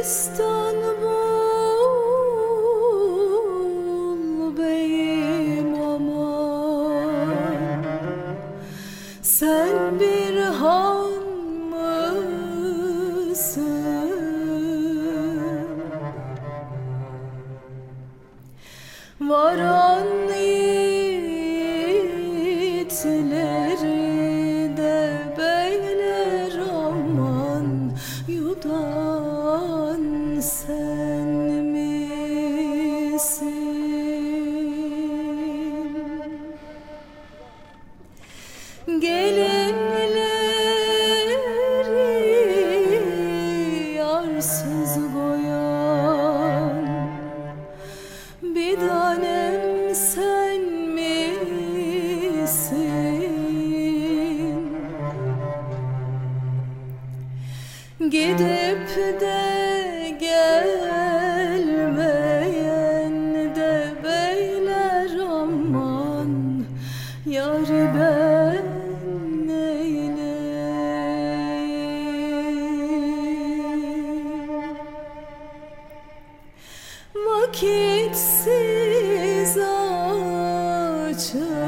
crystal açılan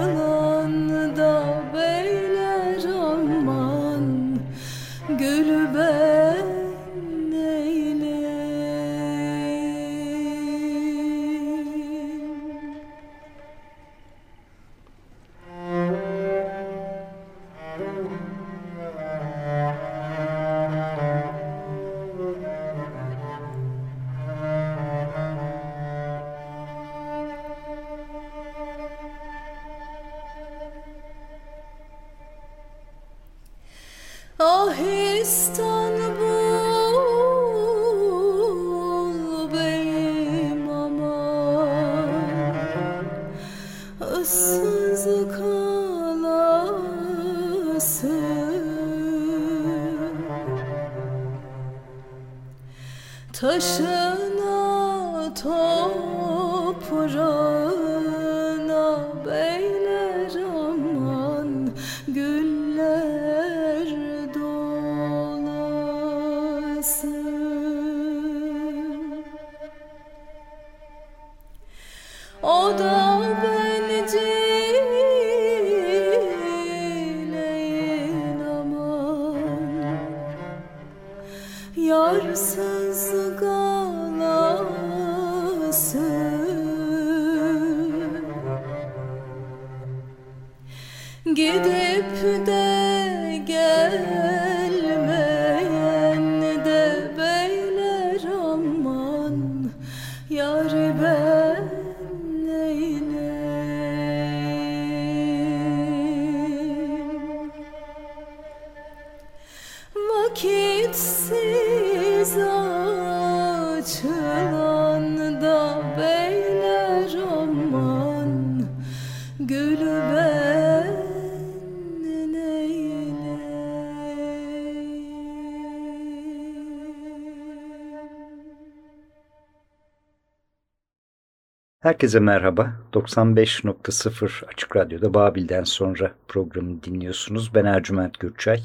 taşı Vakitsiz açılan da beyler aman Gülü ben Herkese merhaba. 95.0 Açık Radyo'da Babil'den sonra programı dinliyorsunuz. Ben Ercüment Gürçay.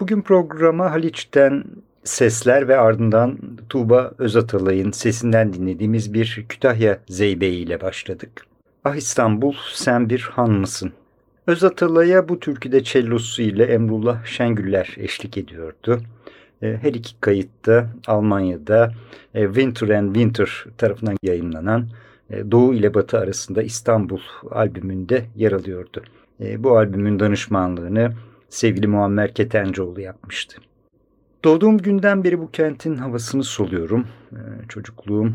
Bugün programa Haliç'ten sesler ve ardından Tuğba Özatalay'ın sesinden dinlediğimiz bir Kütahya Zeybeği ile başladık. Ah İstanbul sen bir han mısın? Özatalay'a bu türküde cellosu ile Emrullah Şengüller eşlik ediyordu. E, Her iki kayıtta Almanya'da e, Winter and Winter tarafından yayınlanan e, Doğu ile Batı arasında İstanbul albümünde yer alıyordu. Bu albümün danışmanlığını sevgili Muammer Ketencoğlu yapmıştı. Doğduğum günden beri bu kentin havasını soluyorum. E, Çocukluğum e,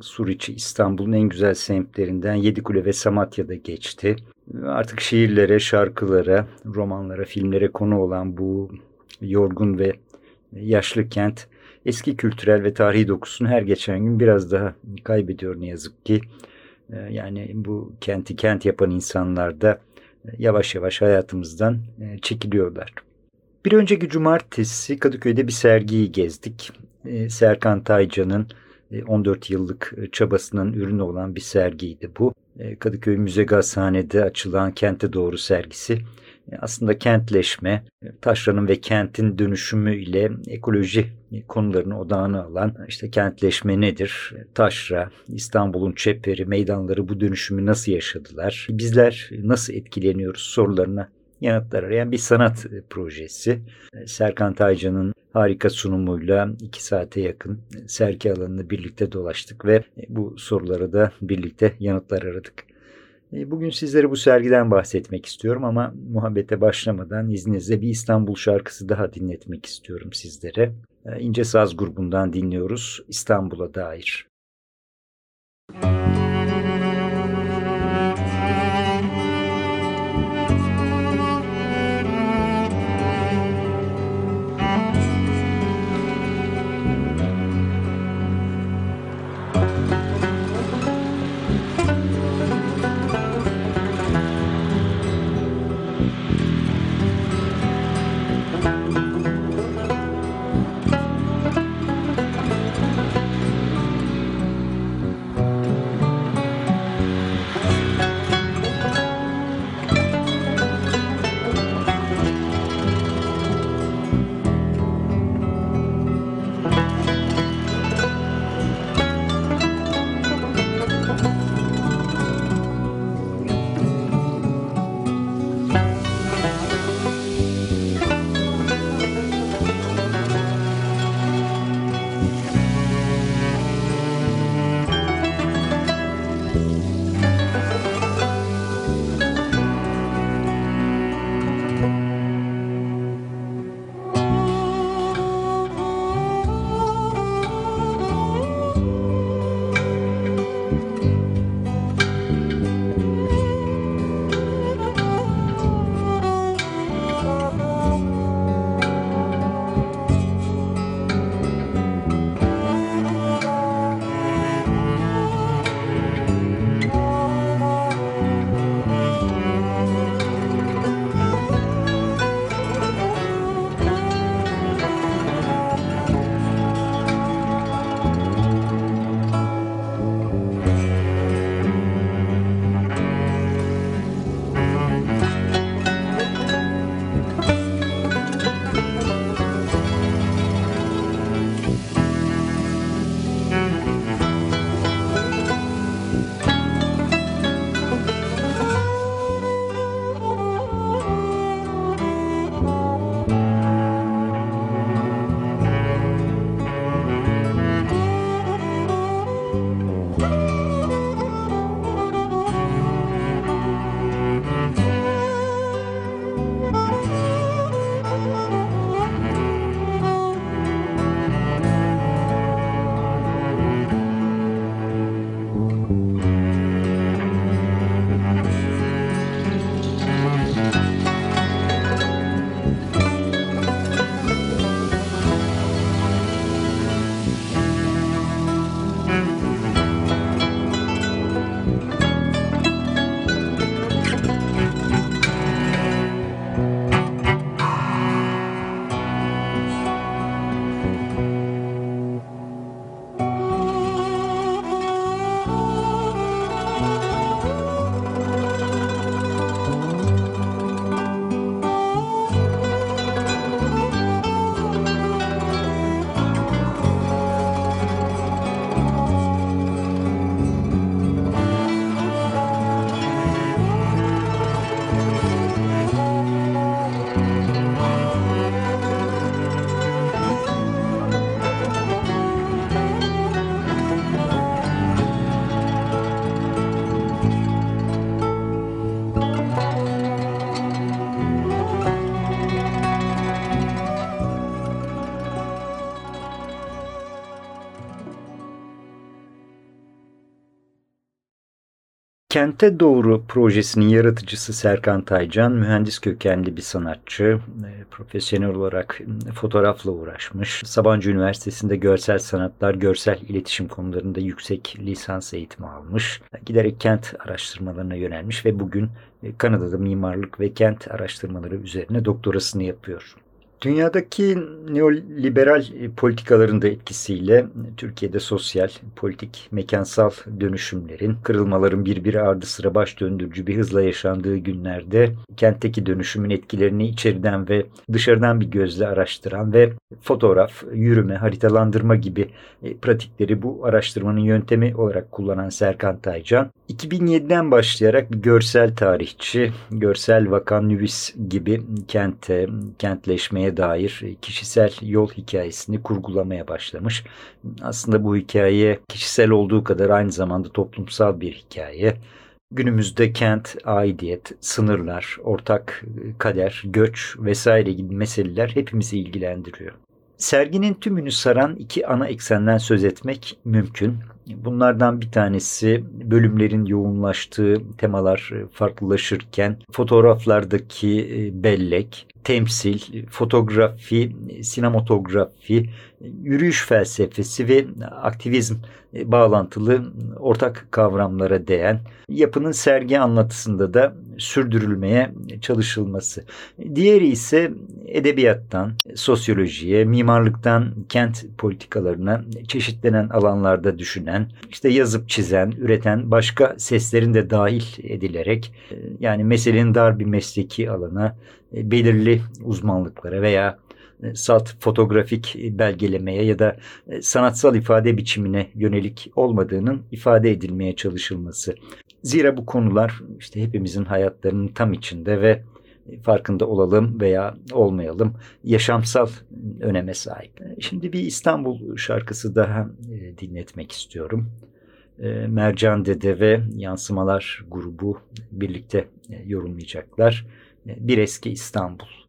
Suriçi İstanbul'un en güzel semtlerinden Yedikule ve Samatya'da geçti. E, Artık şiirlere, şarkılara, romanlara, filmlere konu olan bu yorgun ve yaşlı kent eski kültürel ve tarihi dokusunu her geçen gün biraz daha kaybediyor ne yazık ki. Ee, Yani bu kenti kent yapan insanlar da e, yavaş yavaş hayatımızdan e, çekiliyorlar. Bir önceki cumartesi Kadıköy'de bir sergiyi gezdik. Ee, Serkan Taycan'ın e, 14 yıllık e, çabasının ürünü olan bir sergiydi bu. E, Kadıköy Müze Gazhane'de açılan Kente Doğru sergisi e, aslında kentleşme, e, taşranın ve kentin dönüşümü ile ekoloji e, konularını odağına alan işte kentleşme nedir? E, Taşra, İstanbul'un çeperi, meydanları bu dönüşümü nasıl yaşadılar? Bizler nasıl etkileniyoruz sorularına yanıtlar arayan bir sanat e, projesi. E, Serkan Taycan'ın harika sunumuyla iki saate yakın e, sergi alanını birlikte dolaştık ve e, bu sorulara da birlikte yanıtlar aradık. E, Bugün sizlere bu sergiden bahsetmek istiyorum ama muhabbete başlamadan izninizle bir İstanbul şarkısı daha dinletmek istiyorum sizlere. E, İnce Saz grubundan dinliyoruz İstanbul'a dair. Müzik Kente Doğru projesinin yaratıcısı Serkan Taycan, mühendis kökenli bir sanatçı, e, profesyonel olarak fotoğrafla uğraşmış. Sabancı Üniversitesi'nde görsel sanatlar, görsel iletişim konularında yüksek lisans eğitimi almış. Giderek kent araştırmalarına yönelmiş ve bugün e, Kanada'da mimarlık ve kent araştırmaları üzerine doktorasını yapıyor. Dünyadaki neoliberal politikaların da etkisiyle Türkiye'de sosyal, politik, mekansal dönüşümlerin, kırılmaların birbiri ardı sıra baş döndürücü bir hızla yaşandığı günlerde kentteki dönüşümün etkilerini içeriden ve dışarıdan bir gözle araştıran ve fotoğraf, yürüme, haritalandırma gibi e, pratikleri bu araştırmanın yöntemi olarak kullanan Serkan Taycan, 2007'den başlayarak bir görsel tarihçi, görsel vakan nüvis gibi kente, kentleşmeye gelişmeye dair kişisel yol hikayesini kurgulamaya başlamış. Aslında bu hikaye kişisel olduğu kadar aynı zamanda toplumsal bir hikaye. Günümüzde kent, aidiyet, sınırlar, ortak kader, göç vesaire gibi meseleler hepimizi ilgilendiriyor. Serginin tümünü saran iki ana eksenden söz etmek mümkün. Bunlardan bir tanesi bölümlerin yoğunlaştığı temalar farklılaşırken fotoğraflardaki bellek, temsil, fotoğrafi, sinematografi, yürüyüş felsefesi ve aktivizm bağlantılı ortak kavramlara değen yapının sergi anlatısında da sürdürülmeye çalışılması. Diğeri ise edebiyattan sosyolojiye, mimarlıktan kent politikalarına çeşitlenen alanlarda düşünen, işte yazıp çizen, üreten başka seslerin de dahil edilerek yani meselenin dar bir mesleki alana belirli uzmanlıklara veya e, salt fotoğrafik belgelemeye ya da e, sanatsal ifade biçimine yönelik olmadığının ifade edilmeye çalışılması. Zira bu konular işte hepimizin hayatlarının tam içinde ve farkında olalım veya olmayalım yaşamsal öneme sahip. Şimdi bir İstanbul şarkısı daha e, dinletmek istiyorum. Mercan Dede ve Yansımalar grubu birlikte yorumlayacaklar. Bir eski İstanbul.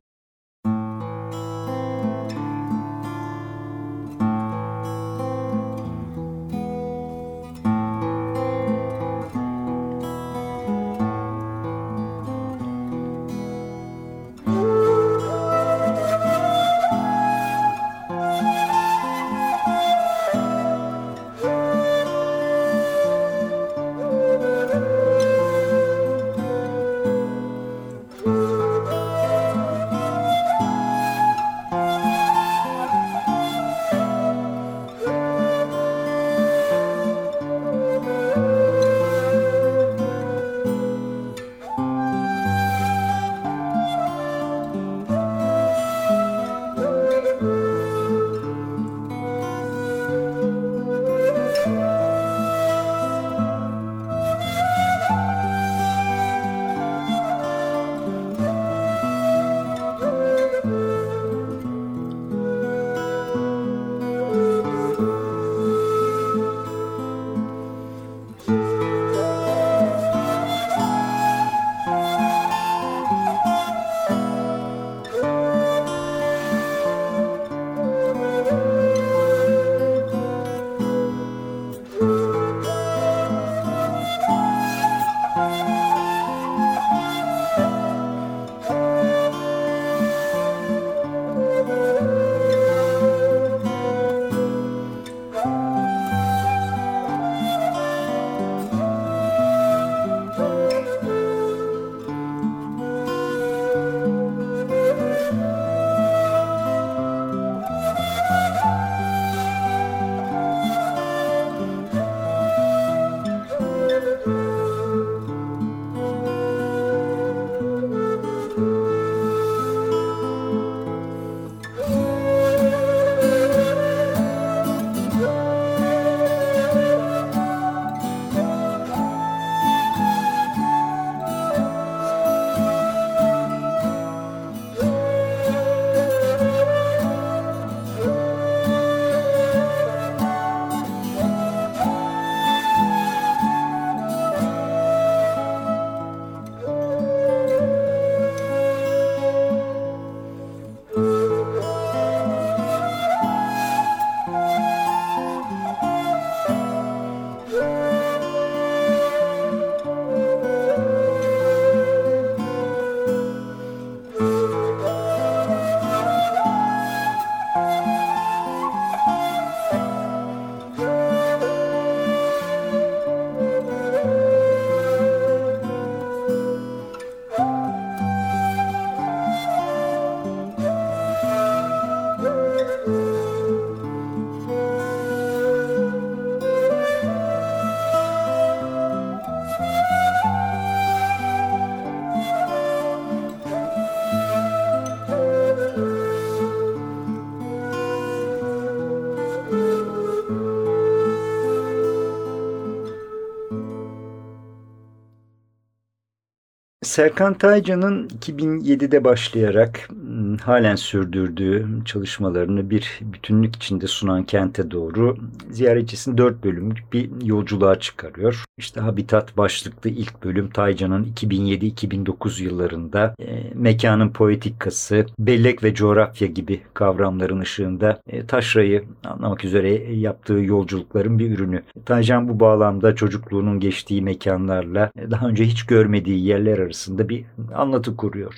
Serkan Taycan'ın 2007'de başlayarak ıı, halen sürdürdüğü çalışmalarını bir bütünlük içinde sunan kente doğru ziyaretçisini dört bölümlük bir yolculuğa çıkarıyor. İşte Habitat başlıklı ilk bölüm Taycan'ın 2007-2009 yıllarında e, mekanın poetikası, bellek ve coğrafya gibi kavramların ışığında e, taşrayı anlamak üzere yaptığı yolculukların bir ürünü. Taycan bu bağlamda çocukluğunun geçtiği mekanlarla e, daha önce hiç görmediği yerler arasında bir anlatı kuruyor.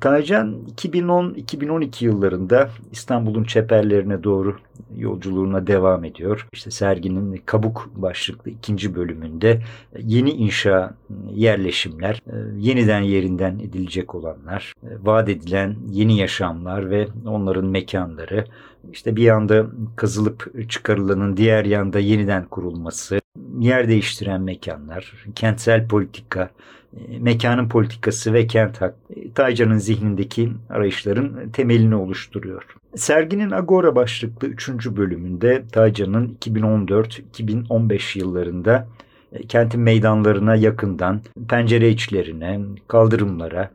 Taycan 2010-2012 yıllarında İstanbul'un çeperlerine doğru yolculuğuna devam ediyor. İşte serginin Kabuk başlıklı ikinci bölümünde yeni inşa yerleşimler, yeniden yerinden edilecek olanlar, vaat edilen yeni yaşamlar ve onların mekanları, işte bir yanda kazılıp çıkarılanın diğer yanda yeniden kurulması, yer değiştiren mekanlar, kentsel politika, e, mekanın politikası ve kent hak e, Taycan'ın zihnindeki arayışların temelini oluşturuyor. Serginin Agora başlıklı 3. bölümünde Taycan'ın 2014-2015 yıllarında e, kentin meydanlarına yakından, pencere içlerine, kaldırımlara,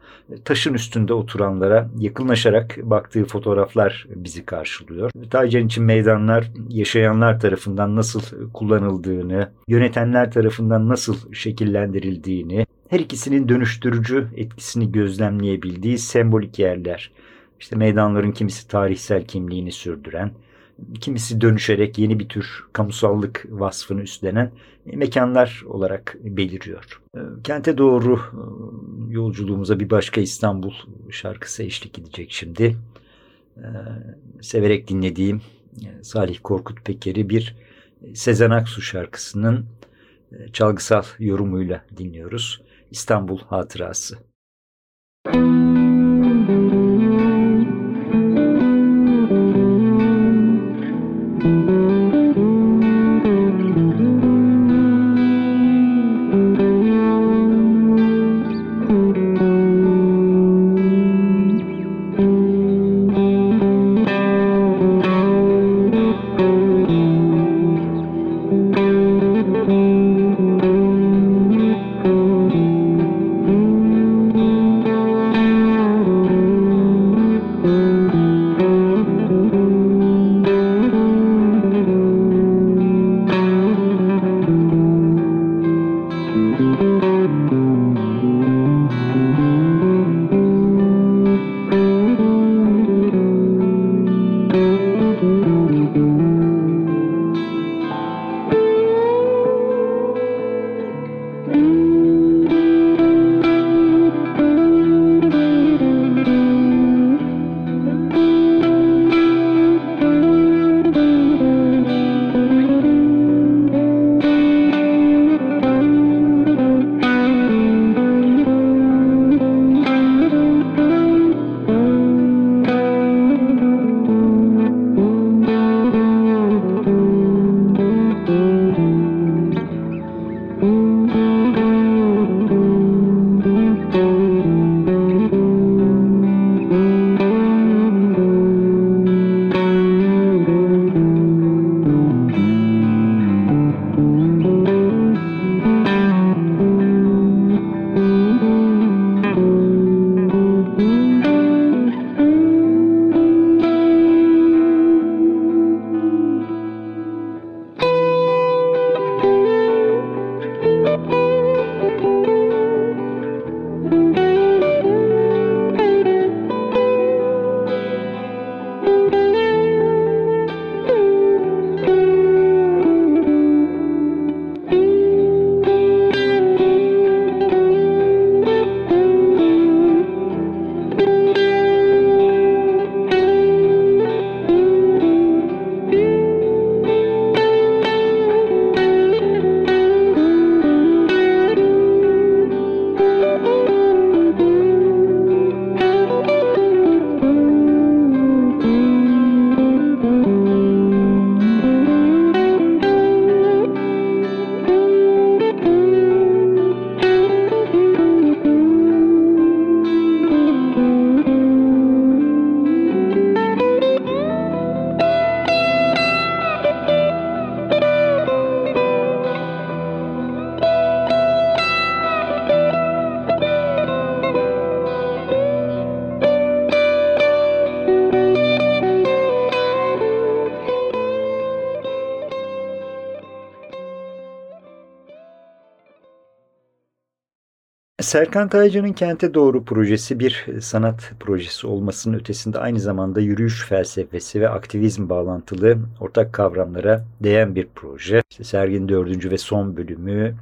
taşın üstünde oturanlara yakınlaşarak baktığı fotoğraflar bizi karşılıyor. Taycan için meydanlar yaşayanlar tarafından nasıl kullanıldığını, yönetenler tarafından nasıl şekillendirildiğini, her ikisinin dönüştürücü etkisini gözlemleyebildiği sembolik yerler. İşte meydanların kimisi tarihsel kimliğini sürdüren, kimisi dönüşerek yeni bir tür kamusallık vasfını üstlenen mekanlar olarak beliriyor. Ee, kente doğru e, yolculuğumuza bir başka İstanbul şarkısı eşlik edecek şimdi. Severek dinlediğim e, Salih Korkut Peker'i bir Sezen Aksu şarkısının e, çalgısal yorumuyla dinliyoruz. İstanbul Hatırası. Müzik Serkan Taycan'ın Kente Doğru projesi bir sanat projesi olmasının ötesinde aynı zamanda yürüyüş felsefesi ve aktivizm bağlantılı ortak kavramlara değen bir proje. İşte serginin dördüncü ve son bölümü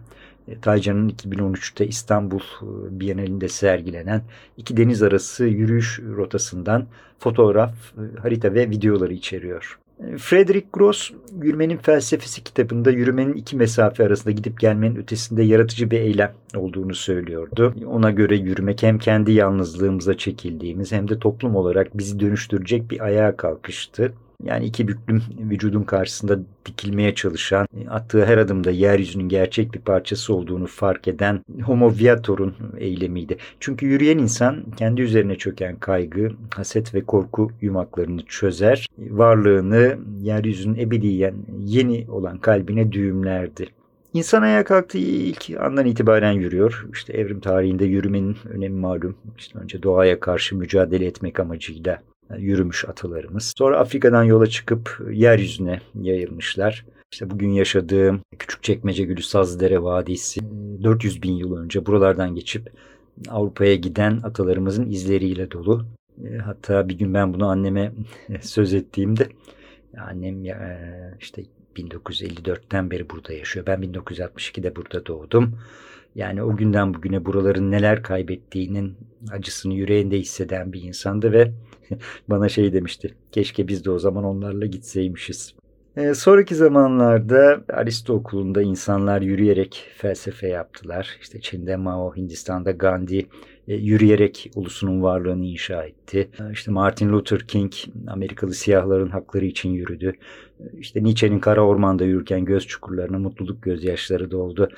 e, Taycan'ın 2013'te İstanbul e, Bienalinde sergilenen iki deniz arası yürüyüş rotasından fotoğraf, e, harita ve videoları içeriyor. Frederick Gross, Yürümenin Felsefesi kitabında yürümenin iki mesafe arasında gidip gelmenin ötesinde yaratıcı bir eylem olduğunu söylüyordu. Ona göre yürümek hem kendi yalnızlığımıza çekildiğimiz hem de toplum olarak bizi dönüştürecek bir ayağa kalkıştı. Yani iki büklüm vücudun karşısında dikilmeye çalışan, attığı her adımda yeryüzünün gerçek bir parçası olduğunu fark eden homo viator'un eylemiydi. Çünkü yürüyen insan kendi üzerine çöken kaygı, haset ve korku yumaklarını çözer, varlığını yeryüzünün ebediyen yeni olan kalbine düğümlerdi. İnsan ayağa kalktığı ilk andan itibaren yürüyor. İşte evrim tarihinde yürümenin önemi malum. İşte önce doğaya karşı mücadele etmek amacıyla yürümüş atalarımız. Sonra Afrika'dan yola çıkıp yeryüzüne yayılmışlar. İşte bugün yaşadığım Küçükçekmece Gülü Sazdere Vadisi 400 bin yıl önce buralardan geçip Avrupa'ya giden atalarımızın izleriyle dolu. E, hatta bir gün ben bunu anneme söz ettiğimde annem e, işte 1954'ten beri burada yaşıyor. Ben 1962'de burada doğdum. Yani o günden bugüne buraların neler kaybettiğinin acısını yüreğinde hisseden bir insandı ve bana şey demişti. Keşke biz de o zaman onlarla gitseymişiz. E, sonraki zamanlarda Aristo okulunda insanlar yürüyerek felsefe yaptılar. İşte Çin'de Mao, Hindistan'da Gandhi e, yürüyerek ulusunun varlığını inşa etti. E, işte Martin Luther King Amerikalı siyahların hakları için yürüdü. E, işte Nietzsche'nin kara ormanda yürürken göz çukurlarına mutluluk gözyaşları doldu.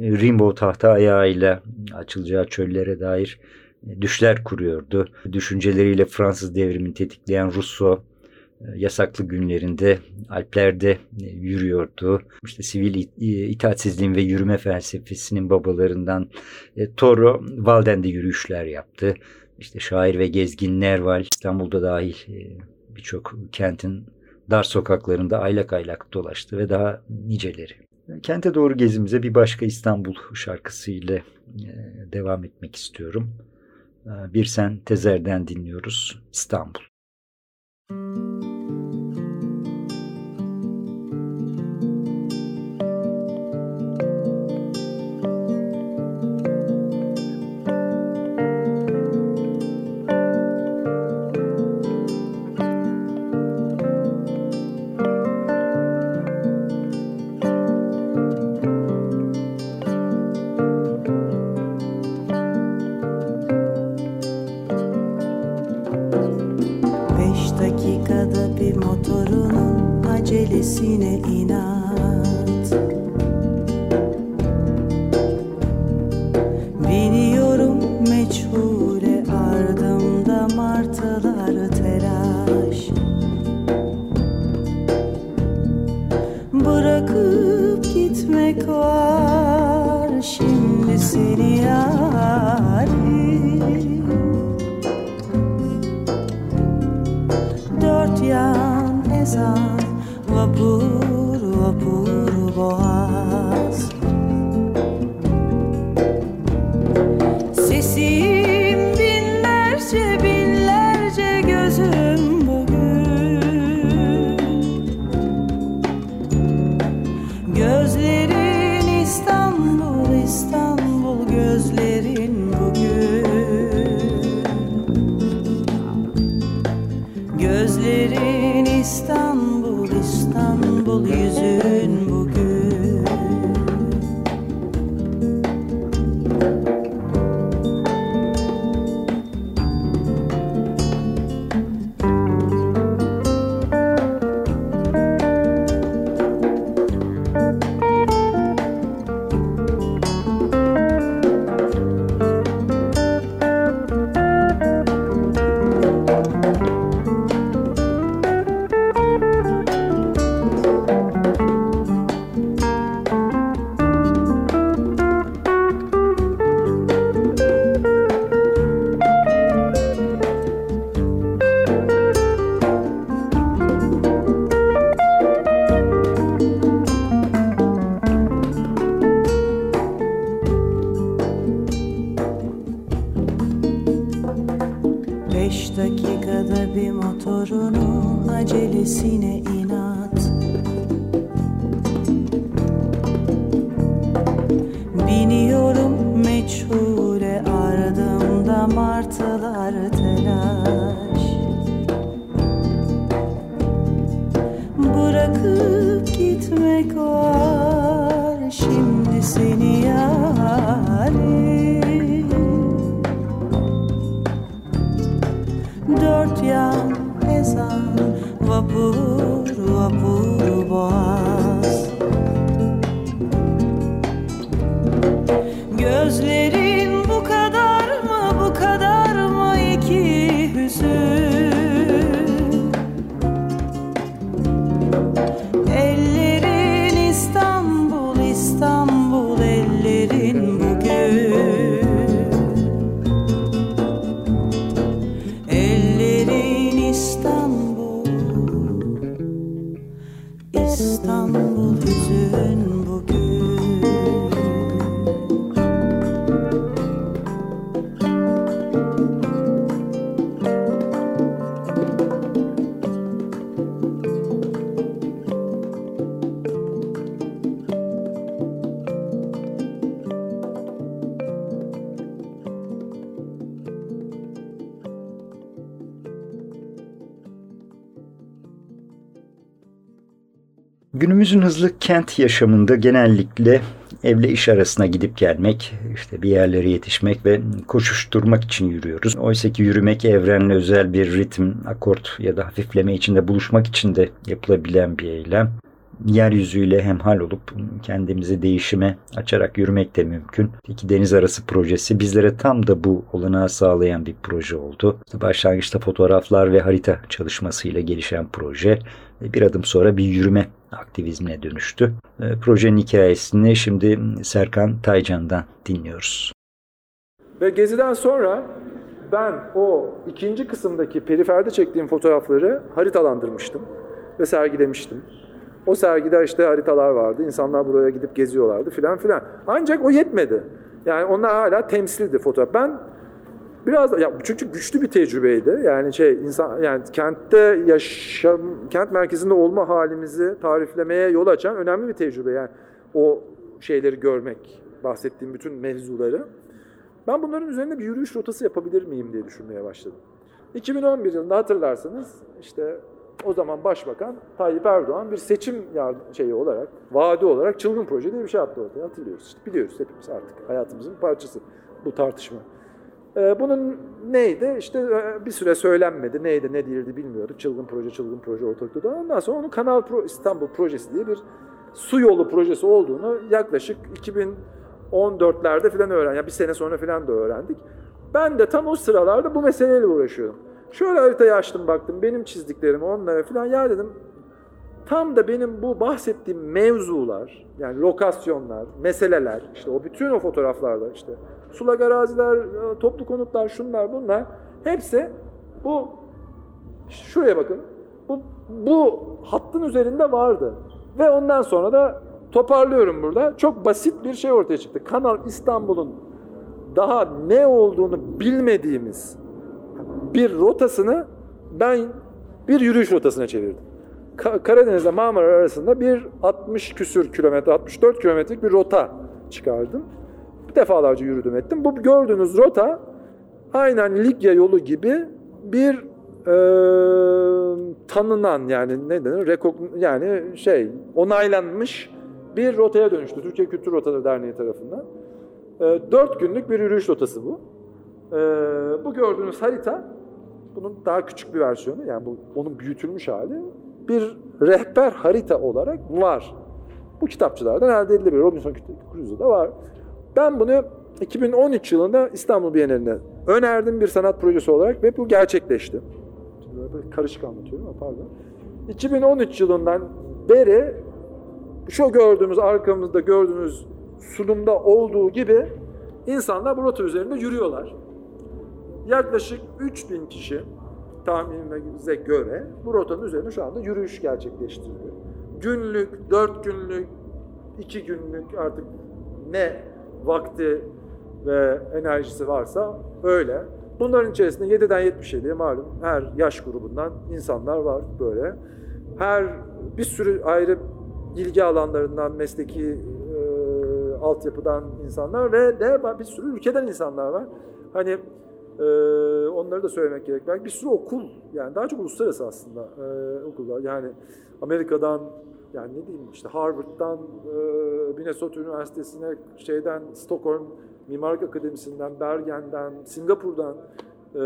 E, Rimbaud tahta ayağıyla açılacağı çöllere dair düşler kuruyordu. Düşünceleriyle Fransız devrimini tetikleyen Rousseau e, yasaklı günlerinde Alplerde e, yürüyordu. İşte sivil itaatsizliğin ve yürüme felsefesinin babalarından Toro Valden'de yürüyüşler yaptı. İşte şair ve gezgin Nerval İstanbul'da dahil birçok kentin dar sokaklarında aylak aylak dolaştı ve daha niceleri. Kente doğru gezimize bir başka İstanbul şarkısı ile devam etmek istiyorum. Bir Sen Tezer'den dinliyoruz İstanbul. Günümüzün hızlı kent yaşamında genellikle evle iş arasına gidip gelmek, işte bir yerlere yetişmek ve koşuşturmak için yürüyoruz. Oysa ki yürümek evrenle özel bir ritim, akort ya da hafifleme içinde buluşmak için de yapılabilen bir eylem. Yeryüzüyle hemhal olup kendimizi değişime açarak yürümek de mümkün. İki Deniz Arası projesi bizlere tam da bu olanağı sağlayan bir proje oldu. Başlangıçta fotoğraflar ve harita çalışmasıyla gelişen proje bir adım sonra bir yürüme aktivizmine dönüştü. E, Projenin hikayesini şimdi Serkan Taycan'dan dinliyoruz. Ve geziden sonra ben o ikinci kısımdaki periferde çektiğim fotoğrafları haritalandırmıştım ve sergilemiştim. O sergide işte haritalar vardı. İnsanlar buraya gidip geziyorlardı filan filan. Ancak o yetmedi. Yani onlar hala temsildi fotoğraf. Ben biraz ya çünkü güçlü bir tecrübeydi. Yani şey insan yani kentte yaşam kent merkezinde olma halimizi tariflemeye yol açan önemli bir tecrübe. Yani o şeyleri görmek, bahsettiğim bütün mevzuları. Ben bunların üzerinde bir yürüyüş rotası yapabilir miyim diye düşünmeye başladım. 2011 yılında hatırlarsanız işte o zaman Başbakan Tayyip Erdoğan bir seçim şeyi olarak, vaadi olarak çılgın proje diye bir şey attı ortaya. Hatırlıyoruz işte. Biliyoruz hepimiz artık. Hayatımızın parçası bu tartışma. Ee, bunun neydi? İşte e, bir süre söylenmedi. Neydi, ne değildi bilmiyorduk. Çılgın proje, çılgın proje ortalıkta. da. Ondan sonra onun Kanal Pro İstanbul projesi diye bir su yolu projesi olduğunu yaklaşık 2014'lerde falan öğren. Yani bir sene sonra falan da öğrendik. Ben de tam o sıralarda bu meseleyle uğraşıyorum. Şöyle haritayı açtım baktım benim çizdiklerim onlara falan ya dedim tam da benim bu bahsettiğim mevzular yani lokasyonlar, meseleler işte o bütün o fotoğraflarda işte sulak araziler, e, toplu konutlar şunlar bunlar hepsi bu şuraya bakın bu, bu hattın üzerinde vardı. Ve ondan sonra da toparlıyorum burada. Çok basit bir şey ortaya çıktı. Kanal İstanbul'un daha ne olduğunu bilmediğimiz bir rotasını ben bir yürüyüş rotasına çevirdim. Ka- Karadeniz'le Marmara arasında bir 60 küsür kilometre, 64 kilometrelik bir rota çıkardım. Defalarca yürüdüm ettim. Bu gördüğünüz rota aynen Likya yolu gibi bir e, tanınan yani ne denir? Rekog- yani şey onaylanmış bir rotaya dönüştü. Türkiye Kültür Rotaları Derneği tarafından. E, dört günlük bir yürüyüş rotası bu. E, bu gördüğünüz harita bunun daha küçük bir versiyonu yani bu onun büyütülmüş hali bir rehber harita olarak var. Bu kitapçılardan elde edilebilir. Robinson Crusoe'da var. Ben bunu 2013 yılında İstanbul Bienali'ne önerdim bir sanat projesi olarak ve bu gerçekleşti. Böyle karışık anlatıyorum ama pardon. 2013 yılından beri şu gördüğümüz arkamızda gördüğünüz sunumda olduğu gibi insanlar bu rota üzerinde yürüyorlar. Yaklaşık 3000 kişi tahminimize göre bu rotanın üzerinde şu anda yürüyüş gerçekleştiriliyor. Günlük, 4 günlük, 2 günlük artık ne vakti ve enerjisi varsa öyle. Bunların içerisinde 7'den 77'ye malum her yaş grubundan insanlar var böyle. her bir sürü ayrı ilgi alanlarından, mesleki e, altyapıdan insanlar ve de bir sürü ülkeden insanlar var. Hani e, onları da söylemek gerek. Belki bir sürü okul, yani daha çok uluslararası aslında e, okullar. Yani Amerika'dan, yani ne diyeyim işte Harvard'dan, e, Minnesota Üniversitesi'ne, şeyden, Stockholm Mimarlık Akademisi'nden, Bergen'den, Singapur'dan e,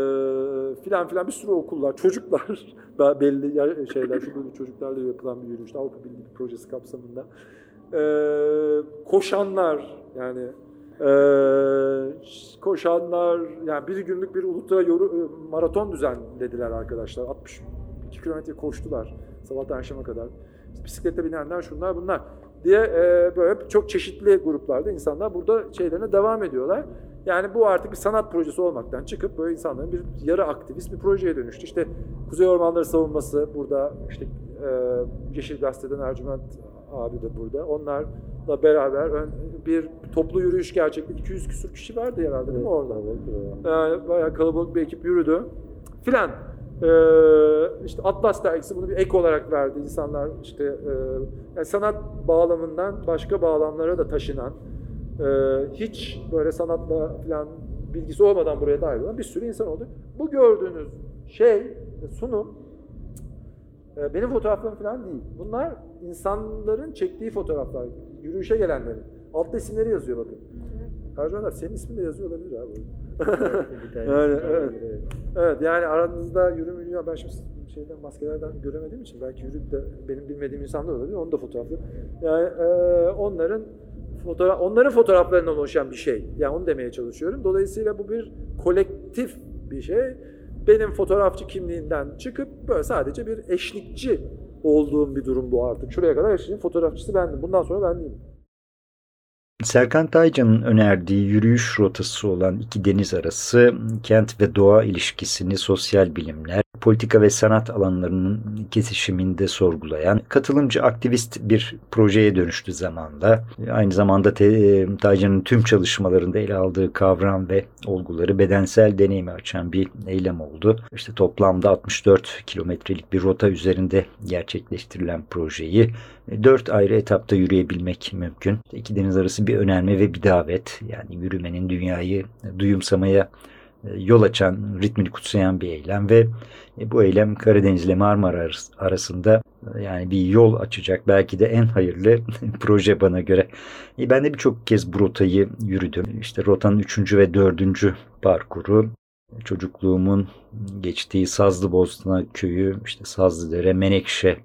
filan filan bir sürü okullar, çocuklar belli şeyler, şu böyle çocuklarla yapılan bir yürüyüş, Avrupa Birliği projesi kapsamında. E, koşanlar yani e, koşanlar yani bir günlük bir ultra yoru, maraton düzenlediler arkadaşlar. 62 kilometre koştular sabahtan akşama kadar. Bisiklete binenler şunlar bunlar diye e, böyle çok çeşitli gruplarda insanlar burada şeylerine devam ediyorlar. Yani bu artık bir sanat projesi olmaktan çıkıp böyle insanların bir yarı aktivist bir projeye dönüştü. İşte Kuzey Ormanları savunması burada, işte e, Yeşil Gazete'den Ercüment abi de burada. Onlarla beraber bir toplu yürüyüş gerçekten 200 küsur kişi vardı herhalde değil mi orada? Yani bayağı kalabalık bir ekip yürüdü filan. Ee, işte Atlas dergisi bunu bir ek olarak verdi. İnsanlar işte e, yani sanat bağlamından başka bağlamlara da taşınan, e, hiç böyle sanatla falan bilgisi olmadan buraya dahil olan bir sürü insan oldu. Bu gördüğünüz şey, sunum e, benim fotoğraflarım falan değil. Bunlar insanların çektiği fotoğraflar, yürüyüşe gelenlerin. Altta isimleri yazıyor bakın. Ercan senin ismin de yazıyor olabilir abi. yani, evet. evet yani aranızda yürüm ya ben şimdi şeyden maskelerden göremediğim için belki yürüyüp de benim bilmediğim insanlar olabilir. Onu da fotoğraflı. Yani e, onların fotoğraf onların fotoğraflarından oluşan bir şey. Yani onu demeye çalışıyorum. Dolayısıyla bu bir kolektif bir şey. Benim fotoğrafçı kimliğinden çıkıp böyle sadece bir eşlikçi olduğum bir durum bu artık. Şuraya kadar eşliğin fotoğrafçısı bendim. Bundan sonra ben değilim. Serkan Taycan'ın önerdiği yürüyüş rotası olan iki deniz arası kent ve doğa ilişkisini sosyal bilimler, politika ve sanat alanlarının kesişiminde sorgulayan katılımcı aktivist bir projeye dönüştü zamanda. Aynı zamanda Taycan'ın tüm çalışmalarında ele aldığı kavram ve olguları bedensel deneyimi açan bir eylem oldu. İşte toplamda 64 kilometrelik bir rota üzerinde gerçekleştirilen projeyi dört ayrı etapta yürüyebilmek mümkün. İki deniz arası bir önerme ve bir davet. Yani yürümenin dünyayı duyumsamaya e, yol açan, ritmini kutsayan bir eylem ve e, bu eylem Karadeniz ile Marmara arasında e, yani bir yol açacak belki de en hayırlı proje bana göre. Ben de birçok kez bu rotayı yürüdüm. İşte rotanın üçüncü ve dördüncü parkuru çocukluğumun geçtiği Sazlı Bosna köyü, işte Sazlıdere, Menekşe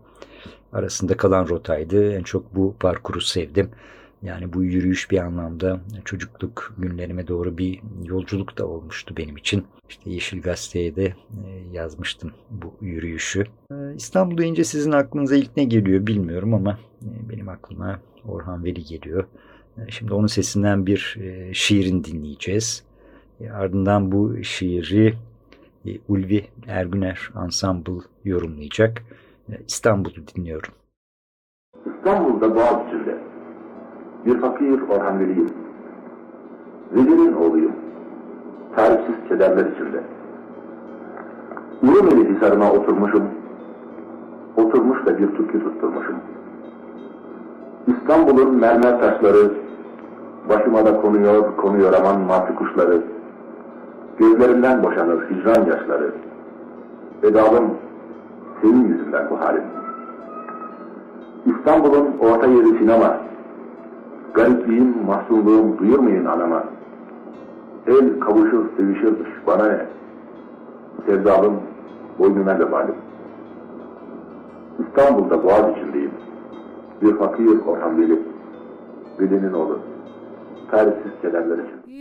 arasında kalan rotaydı. En çok bu parkuru sevdim. Yani bu yürüyüş bir anlamda çocukluk günlerime doğru bir yolculuk da olmuştu benim için. İşte Yeşil Gazete'ye de e, yazmıştım bu yürüyüşü. E, İstanbul deyince sizin aklınıza ilk ne geliyor bilmiyorum ama e, benim aklıma Orhan Veli geliyor. Şimdi onun sesinden bir şiirin dinleyeceğiz. Ardından bu şiiri Ulvi Ergüner Ensemble yorumlayacak. İstanbul'u dinliyorum. İstanbul'da Boğaziçi'nde bir fakir Orhan Veli'yim. Veli'nin oğluyum. Tarifsiz kederler içinde. Urumeli hisarına oturmuşum. Oturmuş da bir türkü tutturmuşum. İstanbul'un mermer taşları, başıma da konuyor, konuyor aman martı kuşları. Gözlerimden boşanır hicran yaşları. Vedalım senin yüzünden bu halim. İstanbul'un orta yeri sinema. Garipliğim, mahzunluğum duyurmayın anama. El kavuşur, sevişirmiş bana ne? Sevdalım boynuna vebalim. İstanbul'da boğaz içindeyim. Bir fakir Orhan Veli. Veli'nin oğlu. Tarifsiz kederler için.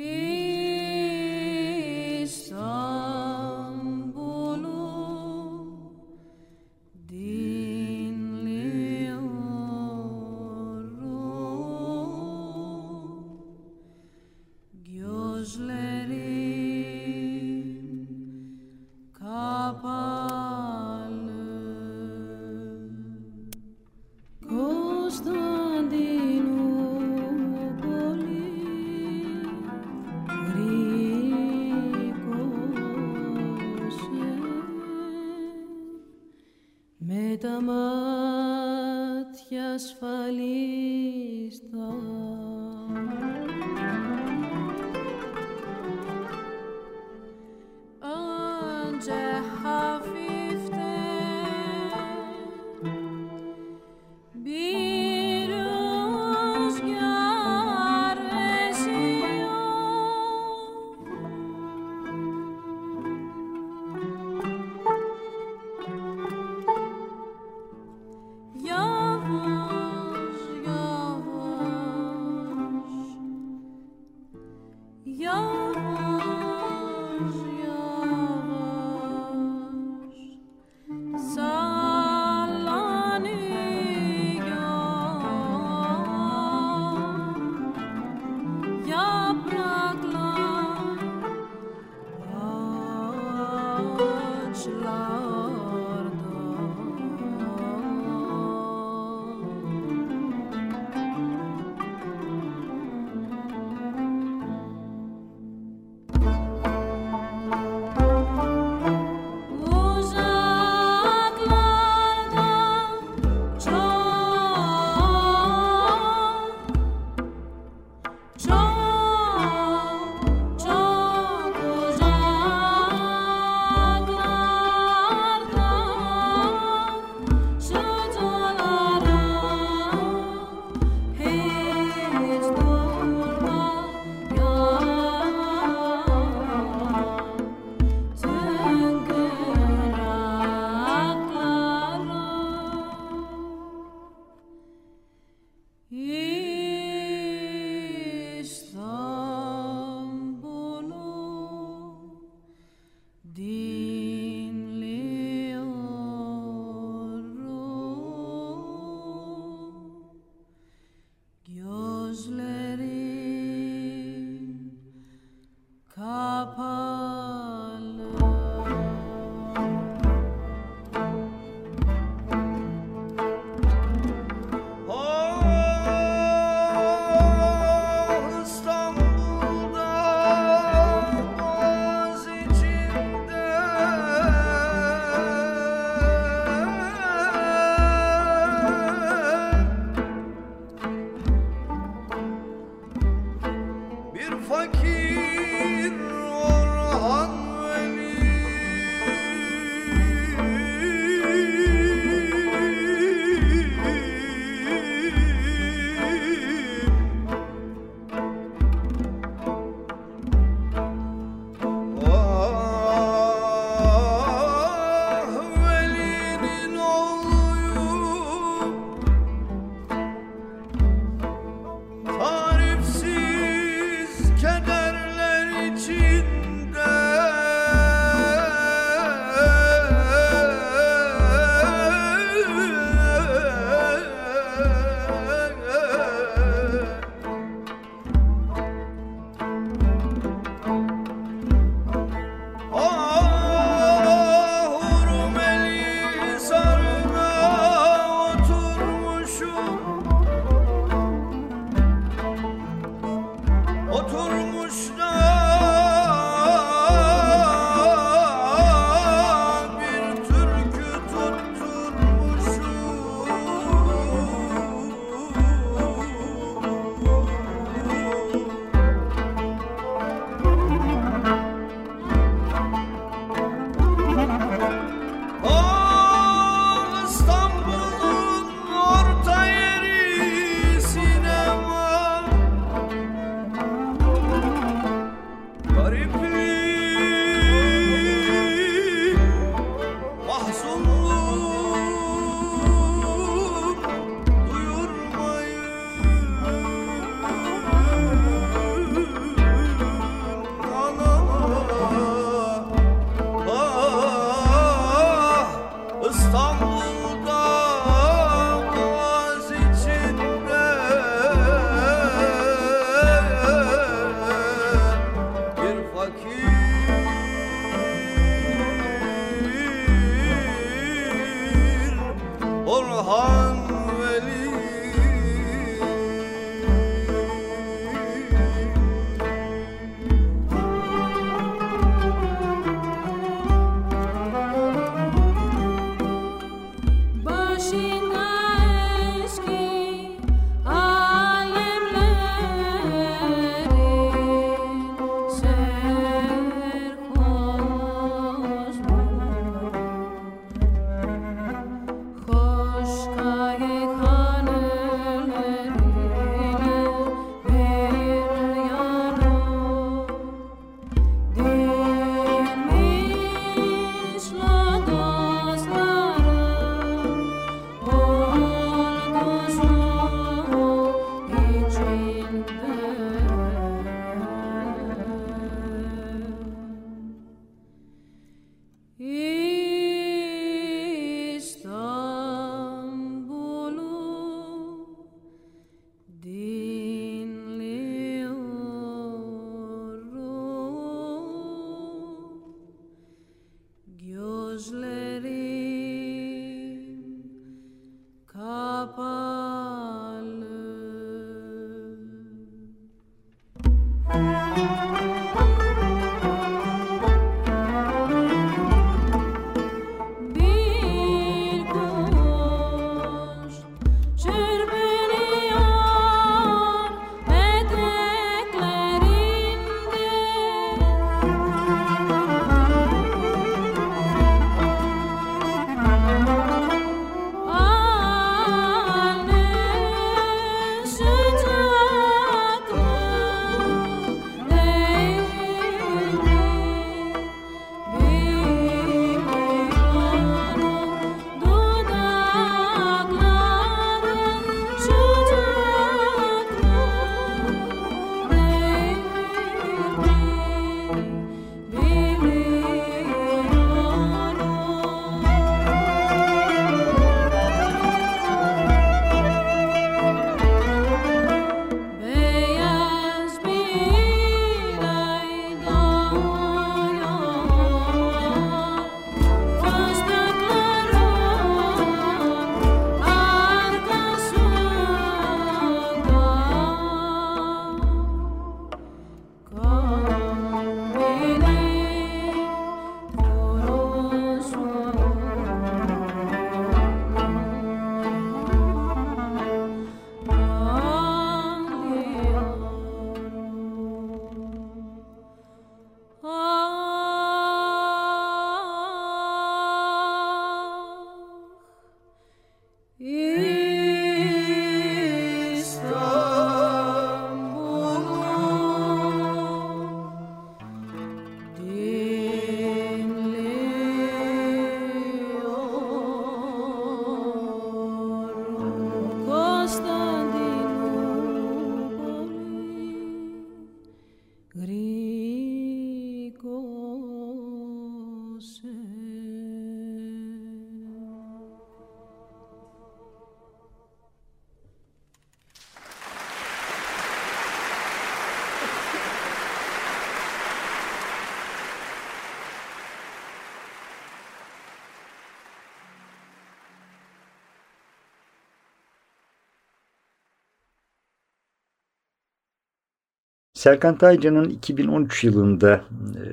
Serkan Taycan'ın 2013 yılında e,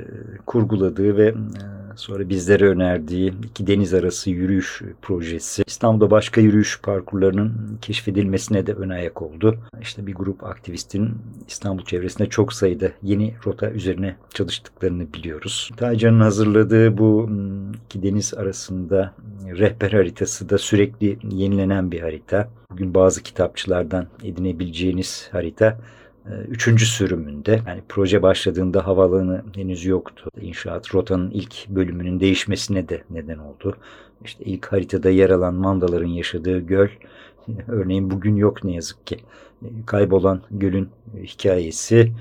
kurguladığı ve e, sonra bizlere önerdiği iki deniz arası yürüyüş projesi İstanbul'da başka yürüyüş parkurlarının keşfedilmesine de ön ayak oldu. İşte bir grup aktivistin İstanbul çevresinde çok sayıda yeni rota üzerine çalıştıklarını biliyoruz. Taycan'ın hazırladığı bu iki deniz arasında rehber haritası da sürekli yenilenen bir harita. Bugün bazı kitapçılardan edinebileceğiniz harita üçüncü sürümünde yani proje başladığında havaalanı henüz yoktu. İnşaat rotanın ilk bölümünün değişmesine de neden oldu. İşte ilk haritada yer alan mandaların yaşadığı göl örneğin bugün yok ne yazık ki. Ee, kaybolan gölün hikayesi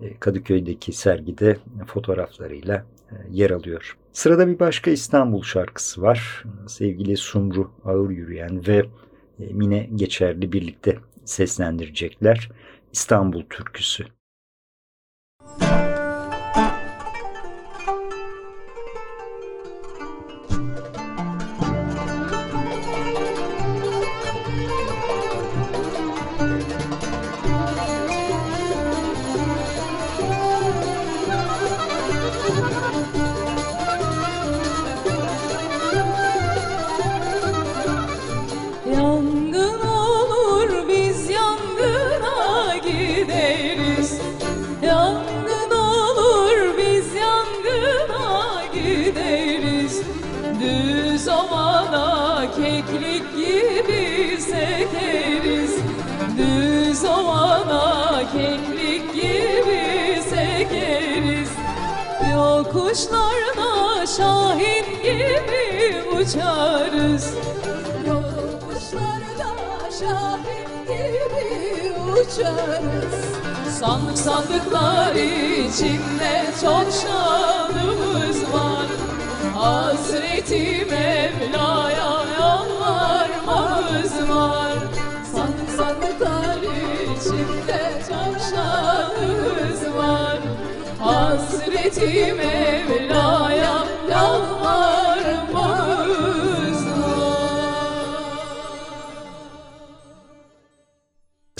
e, Kadıköy'deki sergide fotoğraflarıyla e, yer alıyor. Sırada bir başka İstanbul şarkısı var. Sevgili Sumru Ağır Yürüyen ve e, Mine Geçerli birlikte seslendirecekler. İstanbul türküsü. Kuşlarda şahin gibi uçarız. Kuşlarda şahin gibi uçarız. Sandık sandıklar içinde çok şanımız var. Hazreti Mevla'ya yalvarmamız var. Sandık sandıklar içinde çok şanımız var. Hasreti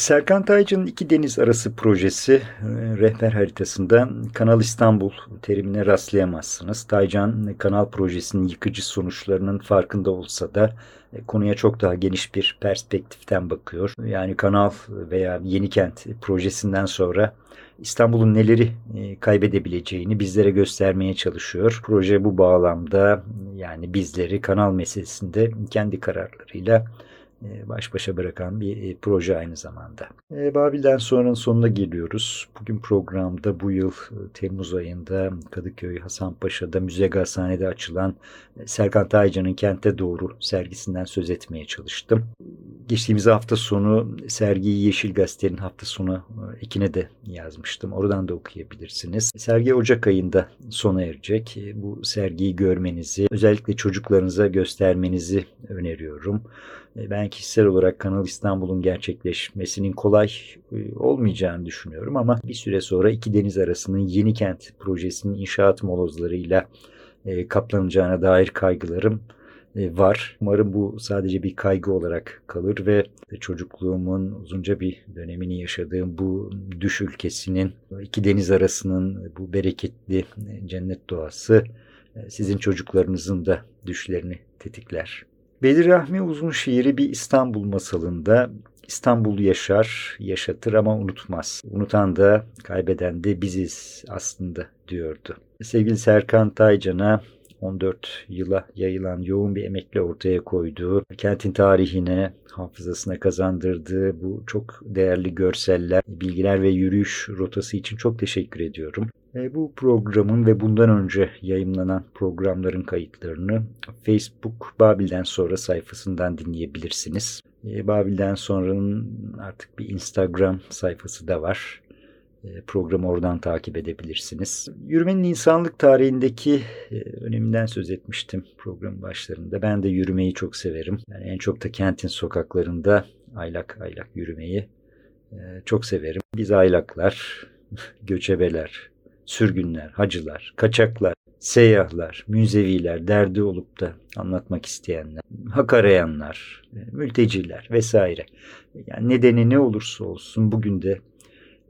Serkan Taycan'ın iki deniz arası projesi e, rehber haritasında Kanal İstanbul terimine rastlayamazsınız. Taycan kanal projesinin yıkıcı sonuçlarının farkında olsa da e, konuya çok daha geniş bir perspektiften bakıyor. Yani kanal veya Yenikent projesinden sonra İstanbul'un neleri e, kaybedebileceğini bizlere göstermeye çalışıyor. Proje bu bağlamda yani bizleri kanal meselesinde kendi kararlarıyla baş başa bırakan bir e, proje aynı zamanda. E, Babil'den sonranın sonuna geliyoruz. Bugün programda bu yıl Temmuz ayında Kadıköy Hasanpaşa'da Müze Gazhane'de açılan Serkan Taycan'ın Kente Doğru sergisinden söz etmeye çalıştım. Geçtiğimiz hafta sonu sergiyi Yeşil Gazete'nin hafta sonu ekine de yazmıştım. Oradan da okuyabilirsiniz. Sergi Ocak ayında sona erecek. Bu sergiyi görmenizi, özellikle çocuklarınıza göstermenizi öneriyorum. E, ben kişisel olarak Kanal İstanbul'un gerçekleşmesinin kolay e, olmayacağını düşünüyorum ama bir süre sonra iki deniz arasının yeni kent projesinin inşaat molozlarıyla e, kaplanacağına dair kaygılarım var. Umarım bu sadece bir kaygı olarak kalır ve çocukluğumun uzunca bir dönemini yaşadığım bu düş ülkesinin iki deniz arasının bu bereketli cennet doğası sizin çocuklarınızın da düşlerini tetikler. Bedir Rahmi uzun şiiri bir İstanbul masalında İstanbul yaşar, yaşatır ama unutmaz. Unutan da kaybeden de biziz aslında diyordu. Sevgili Serkan Taycan'a 14 yıla yayılan yoğun bir emekle ortaya koyduğu, kentin tarihine, hafızasına kazandırdığı bu çok değerli görseller, bilgiler ve yürüyüş rotası için çok teşekkür ediyorum. E, bu programın ve bundan önce yayınlanan programların kayıtlarını Facebook Babil'den sonra sayfasından dinleyebilirsiniz. E, Babil'den sonranın artık bir Instagram sayfası da var. E, programı oradan takip edebilirsiniz. Yürümenin insanlık tarihindeki öneminden söz etmiştim program başlarında. Ben de yürümeyi çok severim. Yani en çok da kentin sokaklarında aylak aylak yürümeyi çok severim. Biz aylaklar, göçebeler, sürgünler, hacılar, kaçaklar, seyyahlar, müzeviler, derdi olup da anlatmak isteyenler, hak arayanlar, mülteciler vesaire. Yani nedeni ne olursa olsun bugün de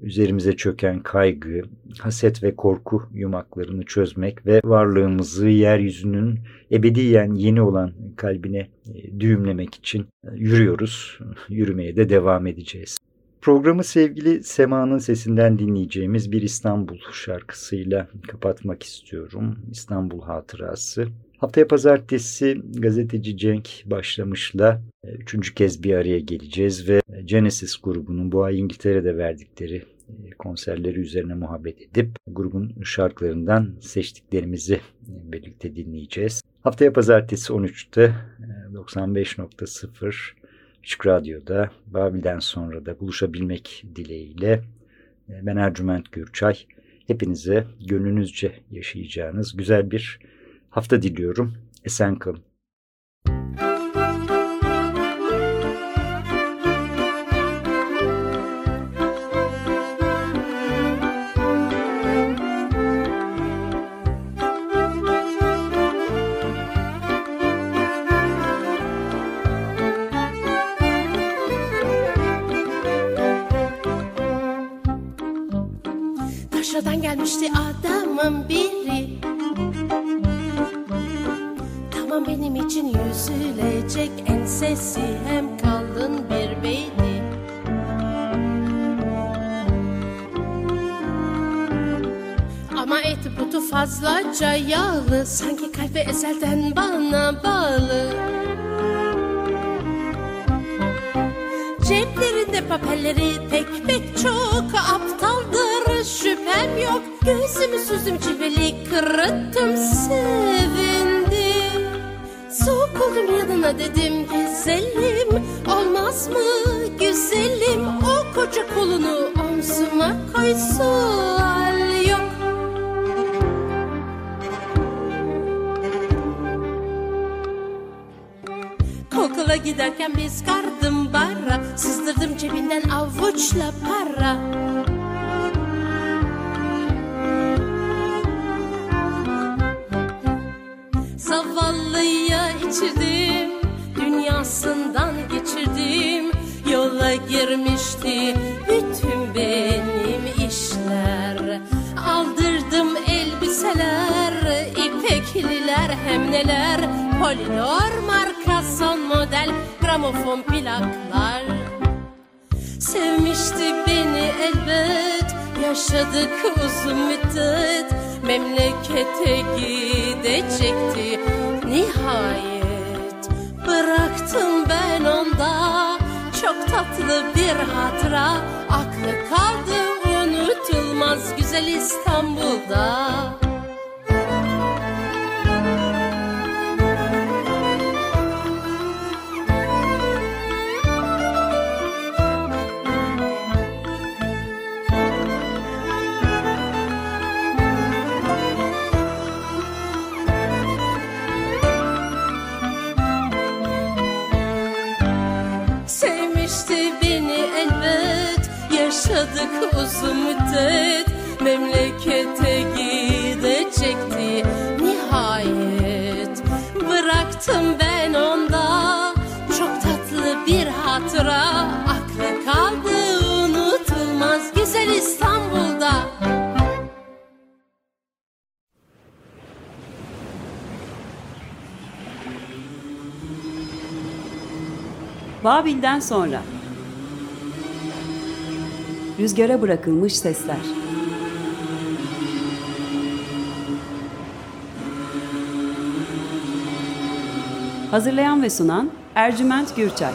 üzerimize çöken kaygı, haset ve korku yumaklarını çözmek ve varlığımızı yeryüzünün ebediyen yeni olan kalbine e, düğümlemek için e, yürüyoruz. Yürümeye de devam edeceğiz. Programı sevgili Sema'nın sesinden dinleyeceğimiz bir İstanbul şarkısıyla kapatmak istiyorum. İstanbul Hatırası. Haftaya pazartesi gazeteci Cenk Başlamış'la e, üçüncü kez bir araya geleceğiz ve Genesis grubunun bu ay İngiltere'de verdikleri e, konserleri üzerine muhabbet edip grubun şarkılarından seçtiklerimizi e, birlikte dinleyeceğiz. Haftaya pazartesi 13'te 95.0 Açık Radyo'da Babil'den sonra da buluşabilmek dileğiyle e, ben Ercüment Gürçay. Hepinize gönlünüzce yaşayacağınız güzel bir hafta diliyorum. Esen kalın. gelmişti adamın biri Tamam benim için yüzülecek ensesi hem kalın bir beydi Ama eti butu fazlaca yağlı Sanki kalbi ezelden bana bağlı. Ceplerinde papelleri pek pek çok aptaldır şüphem yok. Gözümü süzdüm cilveli kırıttım sevindim Soğuk oldum yanına dedim güzelim Olmaz mı? Güzelim o koca kolunu omzuma koy sual yok. Okula giderken biz kardım bara Sızdırdım cebinden avuçla para İçirdim Dünyasından geçirdim. Yola girmişti bütün benim işler. Aldırdım elbiseler, ipekliler hem neler. Polidor marka son model gramofon plaklar. Sevmişti beni elbet Yaşadık uzun müddet. Memlekete gidecekti Nihayet Bıraktım ben onda. Çok tatlı bir hatıra Aklı kaldı unutulmaz Güzel İstanbul'da Yaşadık uzun müddet. Memlekete gidecekti Nihayet. Bıraktım ben onda Çok tatlı bir hatıra. Aklı kaldı unutulmaz Güzel İstanbul'da. Babil'den sonra. Rüzgara bırakılmış sesler. Hazırlayan ve sunan Ercüment Gürçay.